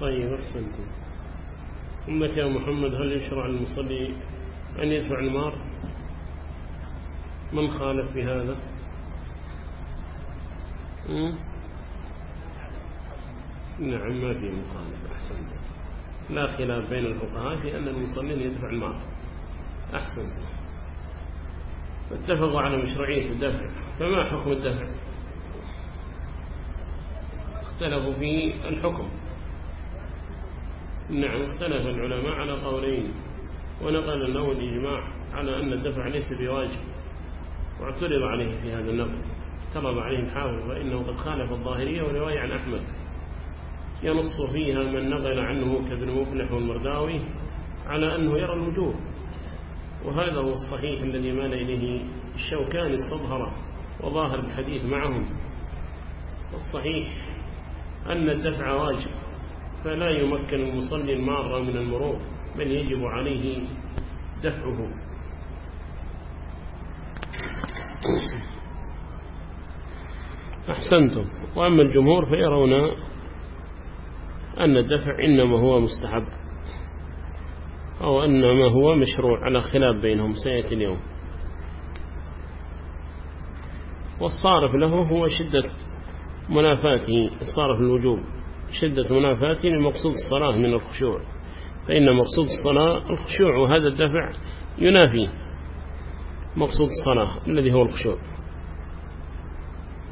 طيب أحسنتم. أمك يا محمد هل يشرع المصلي أن يدفع المار؟ من خالف بهذا نعم ما في مخالف أحسن لا خلاف بين الفقهاء في أن المصلين يدفع المار. أحسن اتفقوا على مشروعية الدفع. فما حكم الدفع؟ اختلفوا في الحكم. نعم اختلف العلماء على قولين ونقل النوى الإجماع على أن الدفع ليس بواجب واعترض عليه في هذا النقل اعترض عليه الحافظ فإنه قد خالف الظاهرية ورواية عن أحمد. ينص فيها من نقل عنه كابن مفلح والمرداوي على أنه يرى الوجوب وهذا هو الصحيح الذي مال إليه الشوكان استظهر وظاهر الحديث معهم. والصحيح أن الدفع واجب. فلا يمكن المصلي المارة من المرور بل يجب عليه دفعه. أحسنتم. وأما الجمهور فيرون أن الدفع إنما هو مستحب أو أنما هو مشروع على خلاف بينهم. سيأتي اليوم. والصارف له هو شدة منافاته صارف الوجوب. شدة منافاته لمقصود الصلاة من الخشوع. فإن مقصود الصلاة الخشوع وهذا الدفع ينافي مقصود الصلاة الذي هو الخشوع.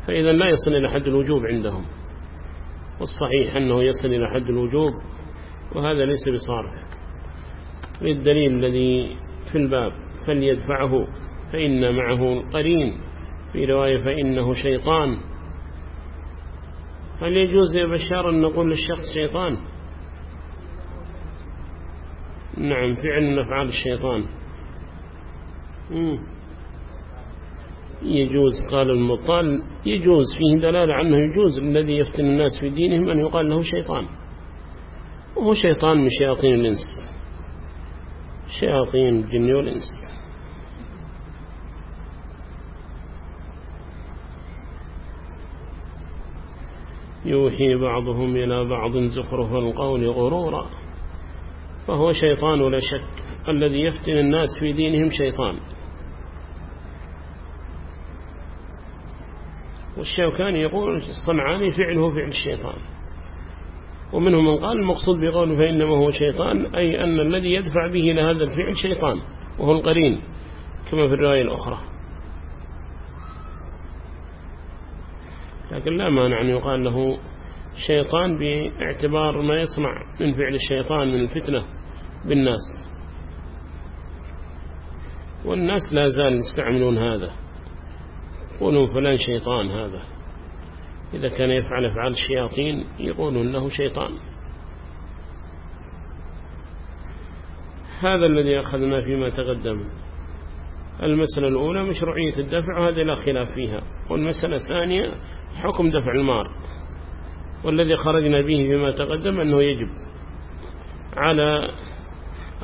فإذا لا يصل إلى حد الوجوب عندهم. والصحيح أنه يصل إلى حد الوجوب وهذا ليس بصارف للدليل الذي في الباب فليدفعه فإن معه قرين. في رواية فإنه شيطان. هل يجوز يا بشار أن نقول للشخص شيطان؟ نعم فعل من أفعال الشيطان يجوز قال المطال يجوز فيه دلالة عنه يجوز الذي يفتن الناس في دينهم أن يقال له شيطان. وهو شيطان من شياطين الإنس. شياطين الجن والإنس. يوحي بعضهم إلى بعض زخرف القول غرورا. فهو شيطان ولا شك الذي يفتن الناس في دينهم شيطان. والشوكاني يقول الصنعاني فعله فعل الشيطان. ومنهم من قال المقصود بقوله فإنما هو شيطان أي أن الذي يدفع به إلى هذا الفعل شيطان وهو القرين كما في الرواية الأخرى. لكن لا مانع أن يقال له شيطان باعتبار ما يصنع من فعل الشيطان من الفتنة بالناس. والناس لا زال يستعملون هذا. يقولون فلان شيطان هذا. إذا كان يفعل أفعال الشياطين يقولون له شيطان. هذا الذي أخذنا فيما تقدم. المسألة الأولى مشروعية الدفع وهذا لا خلاف فيها. والمسألة الثانية حكم دفع المار والذي خرجنا به فيما تقدم أنه يجب على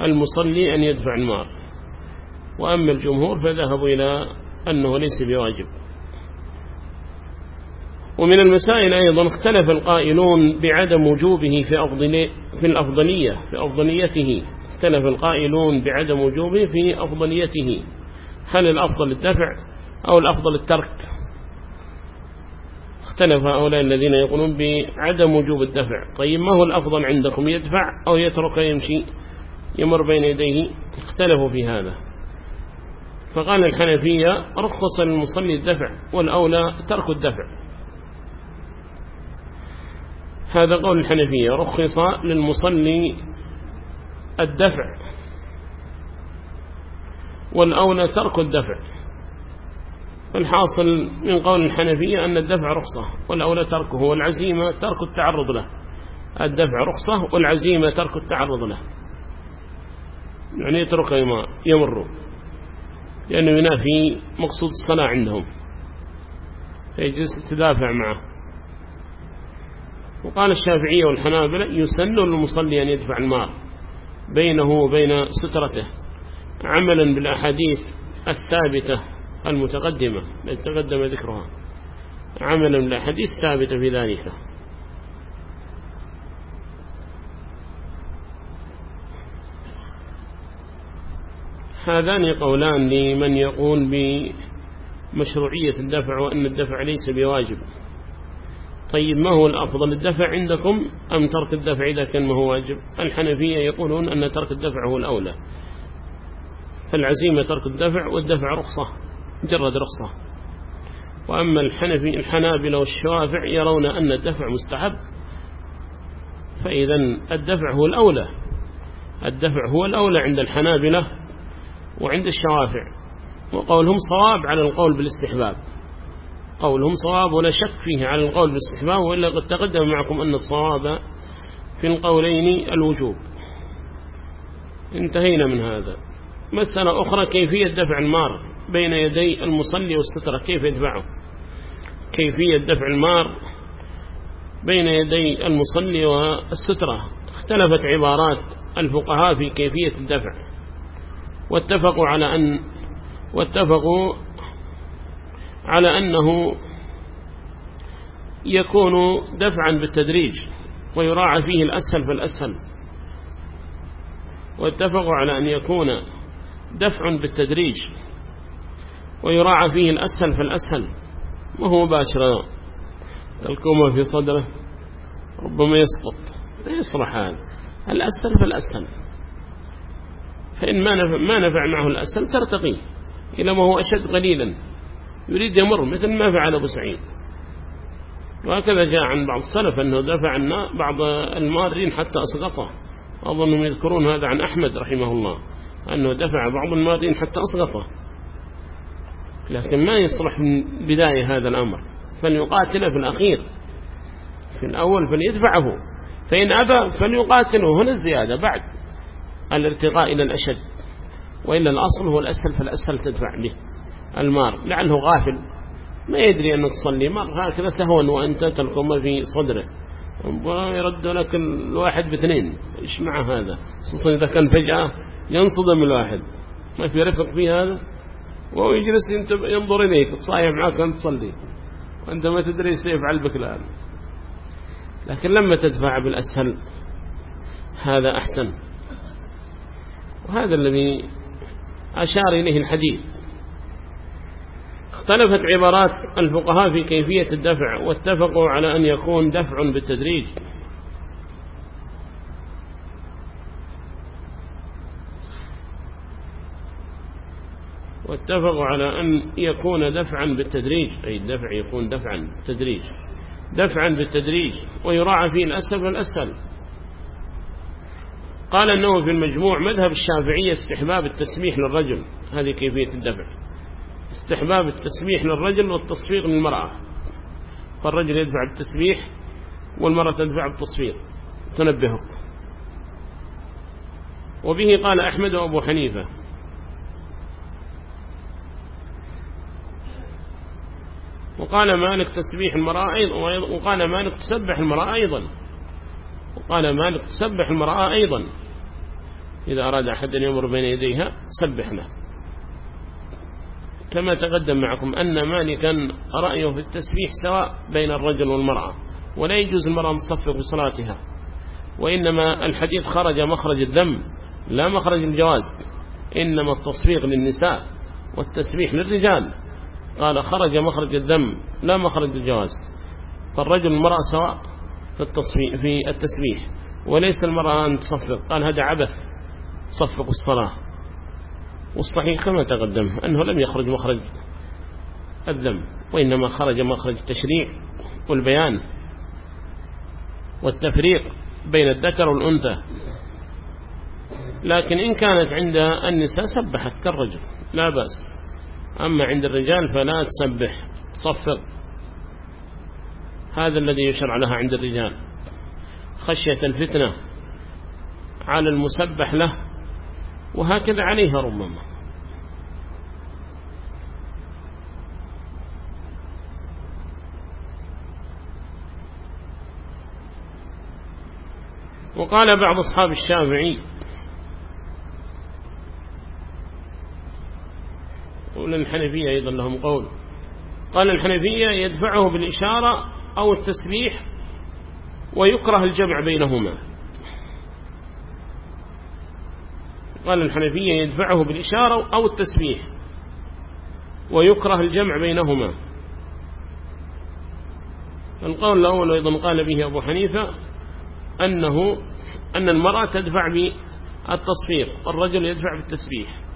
المصلي أن يدفع المار وأما الجمهور فذهبوا إلى أنه ليس بواجب. ومن المسائل أيضا اختلف القائلون بعدم وجوبه في, في الأفضلية في أفضليته. اختلف القائلون بعدم وجوبه في أفضليته. هل الأفضل الدفع أو الأفضل الترك اختلف هؤلاء الذين يقولون بعدم وجوب الدفع. طيب ما هو الأفضل عندكم؟ يدفع أو يترك يمشي؟ يمر بين يديه. اختلفوا في هذا. فقال الحنفية رخص للمصلي الدفع والأولى ترك الدفع. هذا قول الحنفية رخص للمصلي الدفع. والأولى ترك الدفع. فالحاصل من قول الحنفية أن الدفع رخصة والأولى تركه والعزيمة ترك التعرض له. الدفع رخصة والعزيمة ترك التعرض له. يعني يترك يمر. لأنه ينافي مقصود الصلاة عندهم. فيجلس تدافع معه. وقال الشافعية والحنابلة يسن للمصلي أن يدفع المال بينه وبين سترته. عملا بالأحاديث الثابتة المتقدمة التي تقدم ذكرها. عملا بالأحاديث الثابتة في ذلك. هذان قولان لمن يقول بمشروعية الدفع وأن الدفع ليس بواجب. طيب ما هو الأفضل الدفع عندكم أم ترك الدفع إذا كان ما هو واجب؟ الحنفية يقولون أن ترك الدفع هو الأولى. فالعزيمة ترك الدفع والدفع رخصة مجرد رخصة. وأما الحنفي الحنابلة والشوافع يرون أن الدفع مستحب فإذا الدفع هو الأولى. الدفع هو الأولى عند الحنابلة وعند الشوافع وقولهم صواب على القول بالاستحباب. قولهم صواب ولا شك فيه على القول بالاستحباب وإلا قد تقدم معكم أن الصواب في القولين الوجوب. انتهينا من هذا. مسألة أخرى كيفية دفع المار بين يدي المصلي والسترة كيف يدفعه؟ كيفية دفع المار بين يدي المصلي والسترة؟ اختلفت عبارات الفقهاء في كيفية الدفع. واتفقوا على أن واتفقوا على أنه يكون دفعا بالتدريج ويراعى فيه الأسهل فالأسهل. واتفقوا على أن يكون دفع بالتدريج ويراعى فيه الأسهل فالأسهل وهو مباشرة تلكمه في صدره ربما يسقط يصلح هذا. الأسهل فالأسهل فإن ما نفع, ما نفع معه الأسهل ترتقي إلى ما هو أشد قليلا. يريد يمر مثل ما فعل أبو سعيد. وهكذا جاء عن بعض السلف أنه دفع بعض المارين حتى أسقطه. أظنهم يذكرون هذا عن أحمد رحمه الله. أنه دفع بعض المارين حتى أسقطه. لكن ما يصلح من بداية هذا الأمر. فليقاتل في الأخير. في الأول فليدفعه. فإن أبى فليقاتله. هنا الزيادة. بعد. الارتقاء إلى الأشد. وإلا الأصل هو الأسهل فالأسهل تدفع به. المار. لعله غافل. ما يدري أنك تصلي. مر هكذا سهوا وأنت تلقم في صدره. ويرد لك الواحد باثنين. إيش مع هذا؟ خصوصا إذا كان فجأة ينصدم الواحد. ما في رفق في هذا. وهو يجلس ينظر إليك صايح معك أن تصلي. وأنت ما تدري إيش يفعل بك الآن. لكن لما تدفع بالأسهل هذا أحسن. وهذا الذي أشار إليه الحديث. اختلفت عبارات الفقهاء في كيفية الدفع واتفقوا على أن يكون دفع بالتدريج. واتفقوا على أن يكون دفعا بالتدريج أي الدفع يكون دفعا بالتدريج. دفعا بالتدريج ويراعى فيه الأسهل والأسهل قال أنه في المجموع مذهب الشافعية استحباب التسميح للرجل هذه كيفية الدفع. استحباب التسميح للرجل والتصفيق للمرأة. فالرجل يدفع بالتسميح والمرأة تدفع بالتصفيق. تنبهك وبه قال أحمد وأبو حنيفة. وقال مالك تسبيح المرأة أيضا وقال مالك تسبح المرأة أيضا. وقال مالك تسبح المرأة أيضا. إذا أراد أحد أن يمر بين يديها سبحنا كما تقدم معكم أن مالكا رأيه في التسبيح سواء بين الرجل والمرأة ولا يجوز المرأة تصفق بصلاتها وإنما الحديث خرج مخرج الذم لا مخرج الجواز. إنما التصفيق للنساء والتسبيح للرجال. قال خرج مخرج الذم لا مخرج الجواز. فالرجل المرأة سواء في التصفيح في التسبيح وليس المرأة أن تصفق. قال هذا عبث صفق الصلاة. والصحيح كما تقدم أنه لم يخرج مخرج الذم وإنما خرج مخرج التشريع والبيان والتفريق بين الذكر والأنثى. لكن إن كانت عند النساء سبحت كالرجل لا بأس. أما عند الرجال فلا تسبح تصفق هذا الذي يشرع لها عند الرجال. خشية الفتنة على المسبح له وهكذا عليها ربما. وقال بعض أصحاب الشافعي وللحنفية أيضا لهم قول. قال الحنفية يدفعه بالإشارة أو التسبيح ويكره الجمع بينهما. قال الحنفية يدفعه بالإشارة أو التسبيح ويكره الجمع بينهما. القول الأول أيضا قال به أبو حنيفة أنه أن المرأة تدفع بالتصفيق والرجل يدفع بالتسبيح.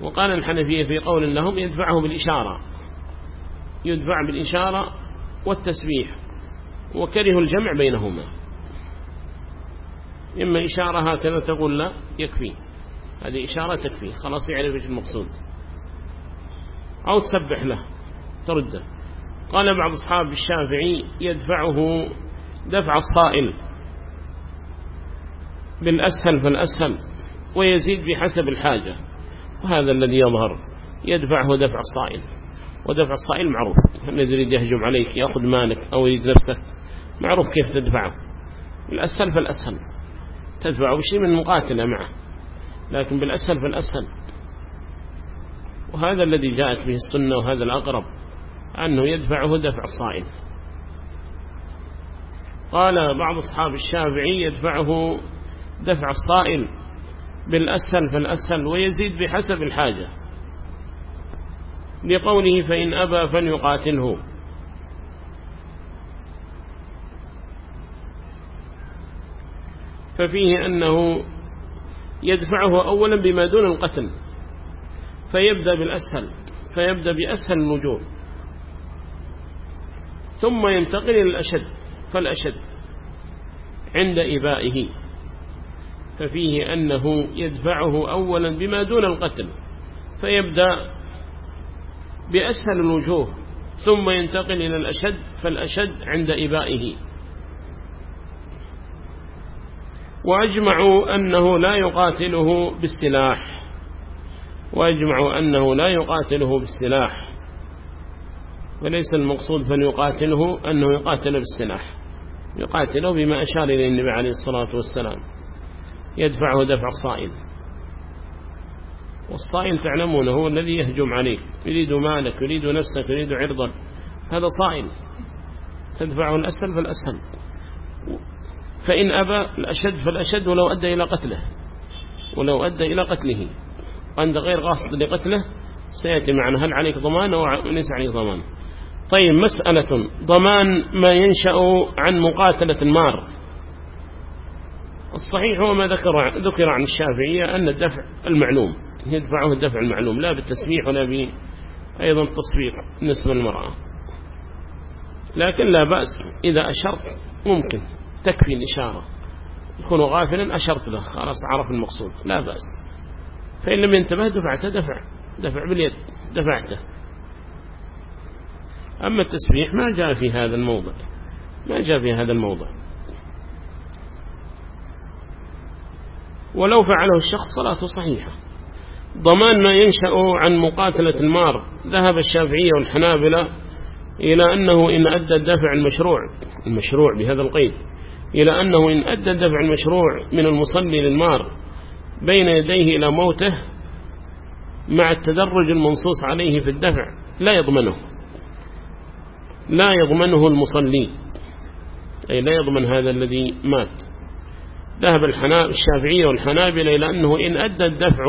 وقال الحنفية في قول لهم يدفعه بالإشارة يدفع بالإشارة والتسبيح وكره الجمع بينهما. إما إشارة هكذا تقول لا يكفي. هذه إشارة تكفي خلاص يعرف إيش المقصود. أو تسبح له ترده قال بعض أصحاب الشافعي يدفعه دفع الصائل. بالأسهل فالأسهل ويزيد بحسب الحاجة. وهذا الذي يظهر يدفعه دفع الصائل ودفع الصائل معروف. الذي يريد يهجم عليك يأخذ مالك أو يريد نفسك؟ معروف كيف تدفعه. الأسهل فالأسهل. تدفعه بشيء من مقاتلة معه. لكن بالأسهل فالأسهل. وهذا الذي جاءت به السنة وهذا الأقرب أنه يدفعه دفع الصائل قال بعض أصحاب الشافعي يدفعه دفع الصائل بالأسهل فالأسهل ويزيد بحسب الحاجة. لقوله فإن أبى فليقاتله. ففيه أنه يدفعه أولا بما دون القتل فيبدأ بالأسهل فيبدأ بأسهل الوجوه ثم ينتقل إلى الأشد فالأشد عند إبائه. ففيه أنه يدفعه أولا بما دون القتل فيبدأ بأسهل الوجوه ثم ينتقل إلى الأشد فالأشد عند إبائه. وأجمعوا أنه لا يقاتله بالسلاح. وأجمعوا أنه لا يقاتله بالسلاح. وليس المقصود فليقاتله أنه يقاتل بالسلاح. يقاتله بما أشار إليه النبي عليه الصلاة والسلام. يدفعه دفع الصائل. والصائل تعلمون هو الذي يهجم عليك. يريد مالك يريد نفسك يريد عرضك. هذا صائل. تدفعه الأسهل فالأسهل فإن أبى الأشد فالأشد ولو أدى إلى قتله. ولو أدى إلى قتله. وأنت غير قاصد لقتله سيأتي معنا. هل عليك ضمان أو ليس عليك ضمان؟ طيب مسألة. ضمان ما ينشأ عن مقاتلة المار. الصحيح هو ما ذكر ذكر عن الشافعية أن الدفع المعلوم يدفعه الدفع المعلوم لا بالتسبيح ولا ب أيضا التصفيق بالنسبة للمرأة. لكن لا بأس إذا أشرت ممكن تكفي الإشارة. يكون غافلا أشرت له خلاص عرف المقصود لا بأس. فإن لم ينتبه دفعته دفع دفع باليد دفعته. أما التسبيح ما جاء في هذا الموضع ما جاء في هذا الموضع. ولو فعله الشخص صلاته صحيحة. ضمان ما ينشأ عن مقاتلة المار. ذهب الشافعية والحنابلة إلى أنه إن أدى الدفع المشروع المشروع بهذا القيد إلى أنه إن أدى الدفع المشروع من المصلي للمار بين يديه إلى موته مع التدرج المنصوص عليه في الدفع لا يضمنه. لا يضمنه المصلي. أي لا يضمن هذا الذي مات. ذهب الشافعية والحنابلة إلى أنه إن أدى الدفع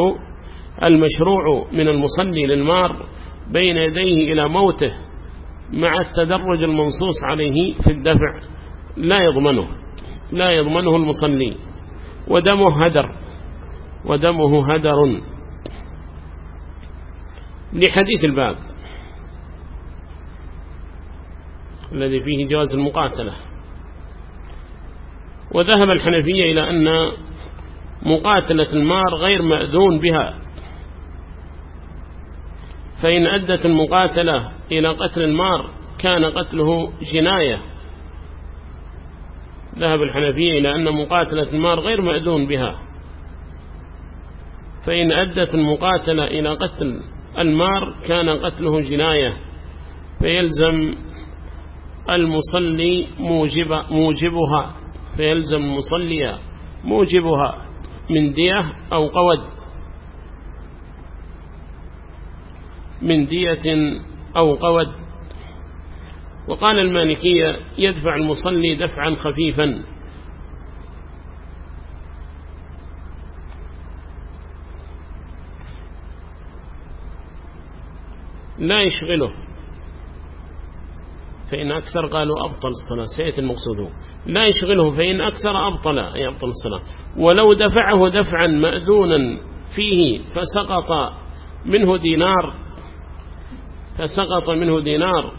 المشروع من المصلي للمار بين يديه إلى موته مع التدرج المنصوص عليه في الدفع لا يضمنه لا يضمنه المصلي ودمه هدر ودمه هدر. لحديث الباب الذي فيه جواز المقاتلة. وذهب الحنفية إلى أن مقاتلة المار غير مأذون بها. فإن أدت المقاتلة إلى قتل المار كان قتله جناية. ذهب الحنفية إلى أن مقاتلة المار غير مأذون بها. فإن أدت المقاتلة إلى قتل المار كان قتله جناية. فيلزم المصلي موجب موجبها. فيلزم مصليا موجبها من دية أو قود. من دية أو قود. وقال المالكية يدفع المصلي دفعا خفيفا. لا يشغله. فإن أكثر قالوا أبطل الصلاة سيئة المقصود لا يشغله فإن أكثر أبطل أي أبطل الصلاة. ولو دفعه دفعا مأذونا فيه فسقط منه دينار فسقط منه دينار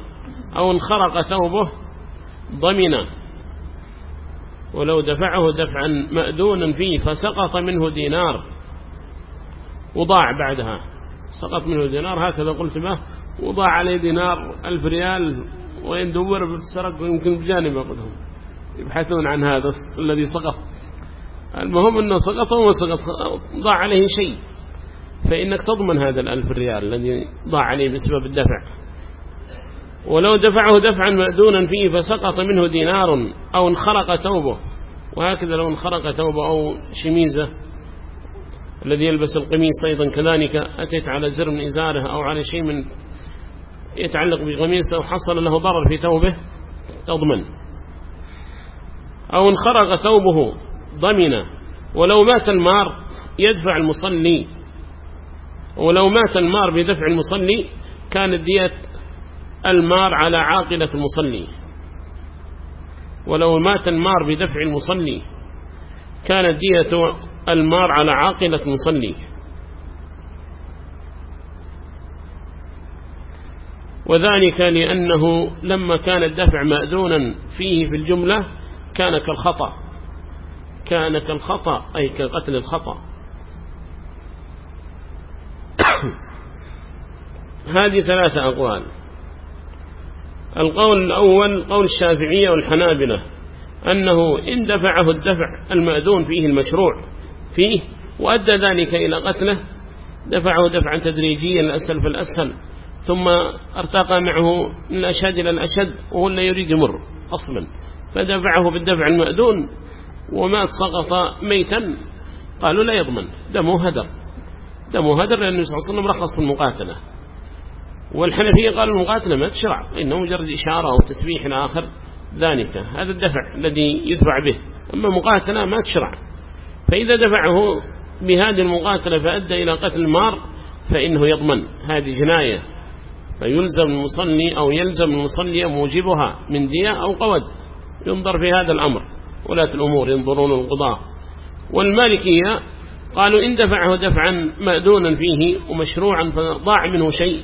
أو انخرق ثوبه ضمن. ولو دفعه دفعا مأذونا فيه فسقط منه دينار. وضاع بعدها. سقط منه دينار هكذا قلت به. وضاع عليه دينار ألف ريال وين دور بالسرق يمكن بجانب أقولهم يبحثون عن هذا الذي سقط. المهم أنه سقط وما سقط. ضاع عليه شيء. فإنك تضمن هذا الألف ريال الذي ضاع عليه بسبب الدفع. ولو دفعه دفعا مأذونا فيه فسقط منه دينار أو انخرق ثوبه. وهكذا لو انخرق ثوبه أو شميزة الذي يلبس القميص أيضا كذلك أتيت على زر من إزاره أو على شيء من يتعلق بقميصه وحصل له ضرر في ثوبه تضمن. أو انخرق ثوبه ضمن ولو مات المار يدفع المصلي ولو مات المار بدفع المصلي كانت دية المار على عاقلة المصلي ولو مات المار بدفع المصلي كانت دية المار على عاقلة المصلي وذلك لأنه لما كان الدفع مأذونا فيه في الجملة كان كالخطأ كان كالخطأ أي كقتل الخطأ. هذه ثلاثة أقوال. القول الأول قول الشافعية والحنابلة أنه إن دفعه الدفع المأذون فيه المشروع فيه وأدى ذلك إلى قتله دفعه دفعا تدريجيا الأسهل فالأسهل ثم ارتقى معه من الأشد إلى الأشد وهو لا يريد يمر أصلا. فدفعه بالدفع المأذون ومات سقط ميتا. قالوا لا يضمن دمه هدر. دمه هدر لأنه صلى الله عليه وسلم رخص المقاتلة. والحنفية قالوا المقاتلة ما تشرع إنه مجرد إشارة أو تسبيح آخر ذلك. هذا الدفع الذي يدفع به. أما مقاتلة ما تشرع. فإذا دفعه بهذه المقاتلة فأدى إلى قتل المار فإنه يضمن. هذه جناية. فيلزم المصلي أو يلزم المصلي موجبها من دية أو قود. ينظر في هذا الأمر. ولاة الأمور ينظرون القضاء والمالكية قالوا إن دفعه دفعا مأذونا فيه ومشروعا فضاع منه شيء.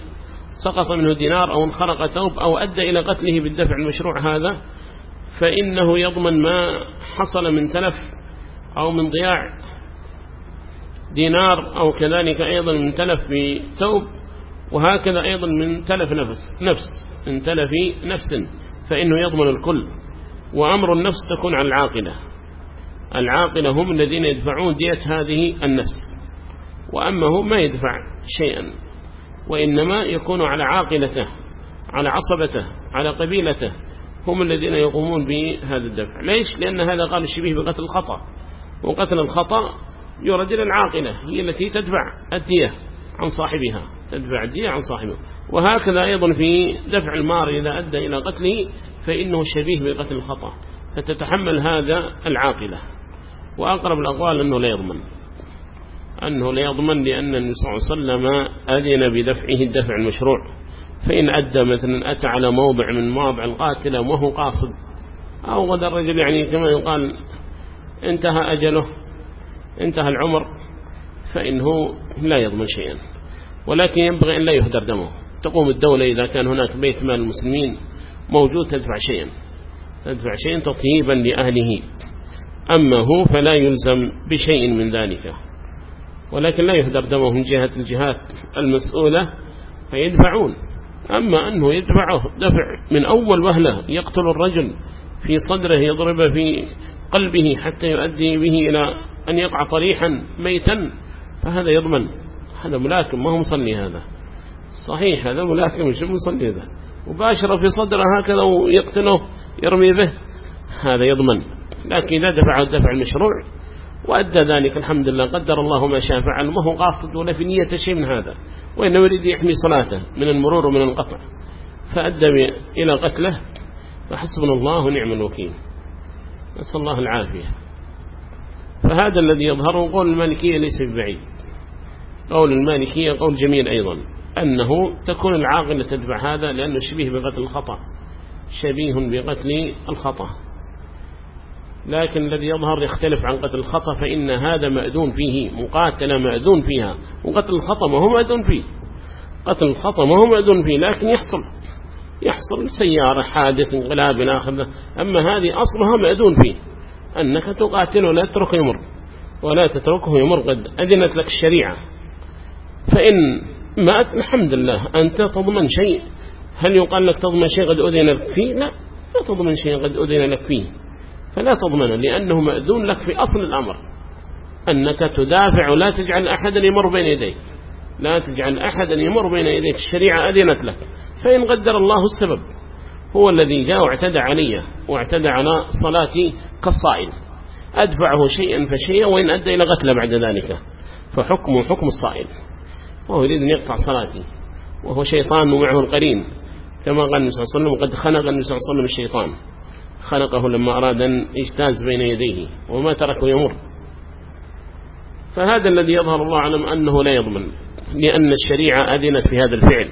سقط منه دينار أو انخرق ثوب أو أدى إلى قتله بالدفع المشروع هذا. فإنه يضمن ما حصل من تلف أو من ضياع دينار أو كذلك أيضا من تلف بثوب وهكذا أيضا من تلف نفس نفس من تلف نفس فإنه يضمن الكل وأمر النفس تكون على العاقلة العاقلة هم الذين يدفعون دية هذه النفس وأما هو ما يدفع شيئا وإنما يكون على عاقلته على عصبته على قبيلته هم الذين يقومون بهذا الدفع ليش؟ لأن هذا قال الشبيه بقتل الخطأ وقتل الخطأ يرد إلى العاقلة هي التي تدفع الدية عن صاحبها الدية عن صاحبه. وهكذا أيضا في دفع المار إذا أدى إلى قتله فإنه شبيه بقتل الخطأ. فتتحمل هذا العاقلة. وأقرب الأقوال أنه لا يضمن. أنه لا يضمن لأن النبي صلى الله عليه وسلم أذن بدفعه الدفع المشروع. فإن أدى مثلا أتى على موضع من مواضع القاتلة وهو قاصد. أو غدا الرجل يعني كما يقال انتهى أجله انتهى العمر فإنه لا يضمن شيئا. ولكن ينبغي أن لا يهدر دمه. تقوم الدولة إذا كان هناك بيت مال المسلمين موجود تدفع شيئا. تدفع شيئا تطييبا لأهله. أما هو فلا يلزم بشيء من ذلك. ولكن لا يهدر دمه من جهة الجهات المسؤولة فيدفعون. أما أنه يدفعه دفع من أول وهلة يقتل الرجل في صدره يضرب في قلبه حتى يؤدي به إلى أن يقع طريحا ميتا فهذا يضمن. هذا ملاكم ما هو مصلي هذا. صحيح هذا ملاكم مش مصلي هذا؟ مباشرة في صدره هكذا ويقتله يرمي به هذا يضمن. لكن إذا دفع الدفع المشروع وأدى ذلك الحمد لله قدر الله ما شاء فعل ما هو قاصد ولا في نية شيء من هذا وإنه يريد يحمي صلاته من المرور ومن القطع. فأدى إلى قتله فحسبنا الله ونعم الوكيل. نسأل الله العافية. فهذا الذي يظهر قول المالكية ليس ببعيد. قول المالكية قول جميل أيضا أنه تكون العاقلة تتبع هذا لأنه شبيه بقتل الخطأ شبيه بقتل الخطأ. لكن الذي يظهر يختلف عن قتل الخطأ فإن هذا مأذون فيه مقاتلة مأذون فيها وقتل الخطأ ما هو مأذون فيه. قتل الخطأ ما هو مأذون فيه لكن يحصل يحصل سيارة حادث انقلاب آخر أما هذه أصلها مأذون فيه أنك تقاتل ولا تترك يمر ولا تتركه يمر قد أذنت لك الشريعة. فإن مات الحمد لله أنت تضمن شيء. هل يقال لك تضمن شيء قد أذن لك فيه؟ لا. لا تضمن شيء قد أذن لك فيه. فلا تضمن لأنه مأذون لك في أصل الأمر. أنك تدافع ولا تجعل أحدا يمر بين يديك. لا تجعل أحدا يمر بين يديك. الشريعة أذنت لك. فإن قدر الله السبب هو الذي جاء واعتدى علي واعتدى على صلاتي كالصائل أدفعه شيئا فشيئا وإن أدى إلى قتل بعد ذلك. فحكمه حكم الصائل وهو يريد أن يقطع صلاتي. وهو شيطان ومعه القرين. كما قال النبي صلى الله عليه وسلم قد خنق النبي صلى الله عليه وسلم الشيطان. خنقه لما أراد أن يجتاز بين يديه وما تركه يمر. فهذا الذي يظهر الله أعلم أنه لا يضمن لأن الشريعة أذنت في هذا الفعل.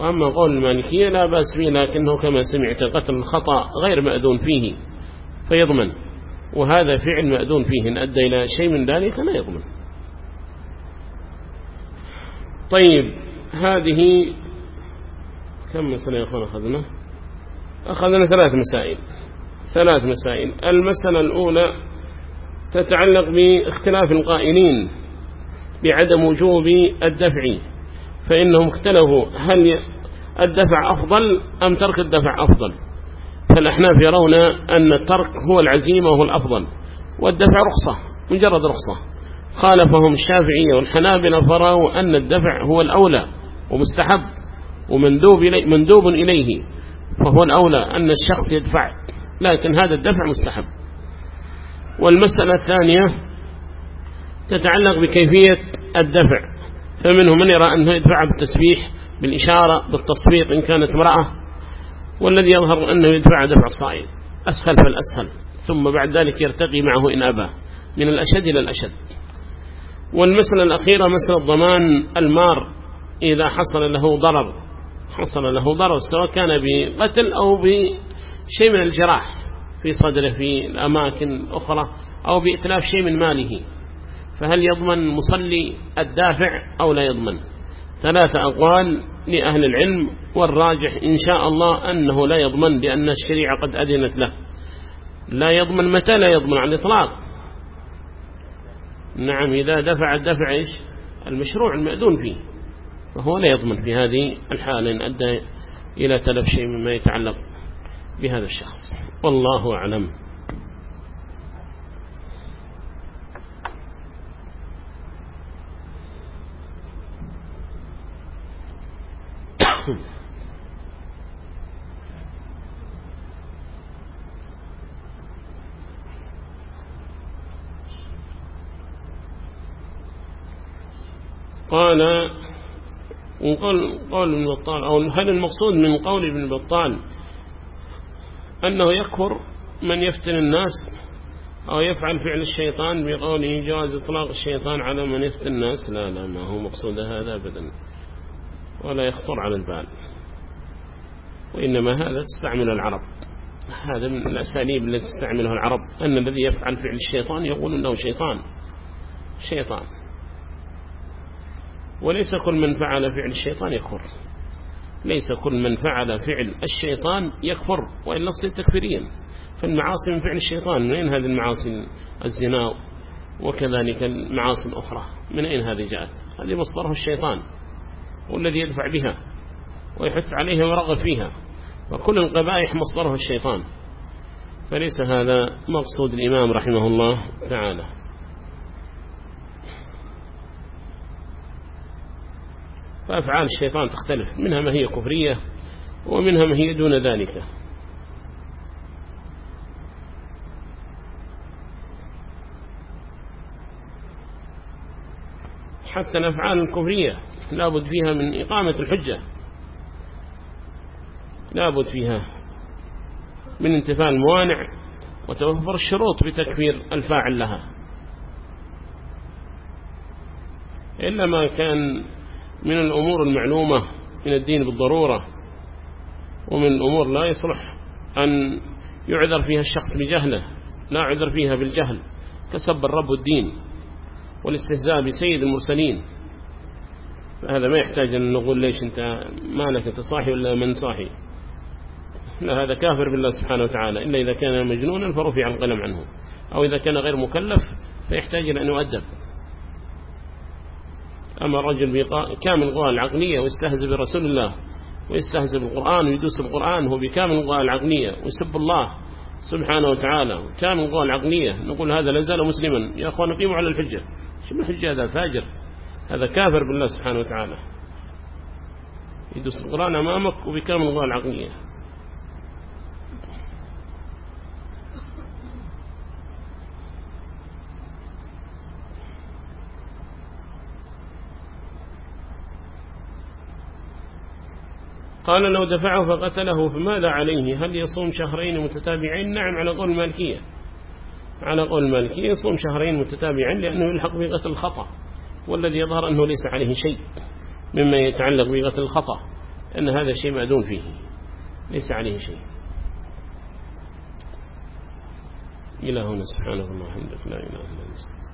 وأما قول المالكية لا بأس به لكنه كما سمعت قتل الخطأ غير مأذون فيه فيضمن. وهذا فعل مأذون فيه إن أدى إلى شيء من ذلك لا يضمن. طيب هذه كم مسألة يا أخوان أخذنا؟ أخذنا ثلاث مسائل. ثلاث مسائل. المسألة الأولى تتعلق باختلاف القائلين بعدم وجوب الدفع فإنهم اختلفوا هل الدفع أفضل أم ترك الدفع أفضل. فالأحناف يرون أن الترك هو العزيمة وهو الأفضل والدفع رخصة مجرد رخصة. خالفهم الشافعية والحنابلة فرأوا أن الدفع هو الأولى ومستحب ومندوب إليه مندوب إليه فهو الأولى أن الشخص يدفع لكن هذا الدفع مستحب. والمسألة الثانية تتعلق بكيفية الدفع فمنهم من يرى أنه يدفع بالتسبيح بالإشارة بالتصفيق إن كانت امرأة والذي يظهر أنه يدفع دفع صائل أسهل فالأسهل ثم بعد ذلك يرتقي معه إن أبى من الأشد إلى الأشد. والمسألة الأخيرة مسألة ضمان المار. إذا حصل له ضرر حصل له ضرر سواء كان بقتل أو بشيء من الجراح في صدره في الأماكن الأخرى أو بإتلاف شيء من ماله. فهل يضمن مصلي الدافع أو لا يضمن؟ ثلاثة أقوال لأهل العلم والراجح إن شاء الله أنه لا يضمن لأن الشريعة قد أذنت له. لا يضمن متى لا يضمن؟ على الإطلاق. نعم إذا دفع الدفع المشروع المأذون فيه. فهو لا يضمن في هذه الحالة إن أدى إلى تلف شيء مما يتعلق بهذا الشخص. والله أعلم. قال وقال قول ابن بطال أو هل المقصود من قول ابن بطال أنه يكفر من يفتن الناس أو يفعل فعل الشيطان بقوله جواز إطلاق الشيطان على من يفتن الناس؟ لا لا ما هو مقصود هذا أبدا ولا يخطر على البال وإنما هذا تستعمل العرب هذا من الأساليب التي تستعملها العرب أن الذي يفعل فعل الشيطان يقول أنه شيطان شيطان. وليس كل من فعل فعل الشيطان يكفر. ليس كل من فعل فعل الشيطان يكفر وإلا صير تكفيريا فالمعاصي من فعل الشيطان من أين هذه المعاصي؟ الزنا وكذلك المعاصي الأخرى. من أين هذه جاءت؟ هذه مصدره الشيطان والذي يدفع بها ويحث عليها ويرغب فيها. وكل القبائح مصدره الشيطان. فليس هذا مقصود الإمام رحمه الله تعالى. فأفعال الشيطان تختلف منها ما هي كفرية ومنها ما هي دون ذلك. حتى الأفعال الكفرية لابد فيها من إقامة الحجة. لابد فيها من انتفاء الموانع وتوفر الشروط بتكفير الفاعل لها. إلا ما كان من الأمور المعلومة من الدين بالضرورة ومن الأمور لا يصلح أن يعذر فيها الشخص بجهله لا عذر فيها بالجهل كسب الرب الدين والاستهزاء بسيد المرسلين. فهذا ما يحتاج أن نقول ليش أنت مالك أنت صاحي ولا من صاحي؟ لا هذا كافر بالله سبحانه وتعالى. إلا إذا كان مجنونا فرفع القلم عنه. أو إذا كان غير مكلف فيحتاج إلى أن يؤدب. أما الرجل بكامل القوى العقلية ويستهزئ برسول الله ويستهزئ بالقرآن ويدوس القرآن هو بكامل القوى العقلية ويسب الله سبحانه وتعالى كامل القوى العقلية. نقول هذا لازال مسلما. يا أخوان قيموا على الحجة. شو الحجة؟ هذا فاجر. هذا كافر بالله سبحانه وتعالى. يدوس القرآن أمامك وبكامل القوى العقلية. قال لو دفعه فقتله فماذا عليه؟ هل يصوم شهرين متتابعين؟ نعم على قول المالكية. على قول المالكية يصوم شهرين متتابعين لأنه يلحق بغة الخطأ والذي يظهر أنه ليس عليه شيء مما يتعلق بغة الخطأ أن هذا شيء مأذون فيه. ليس عليه شيء. إلى هنا سبحانه وحمدك لا إله إلا الله.